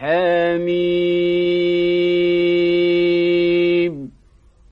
حميم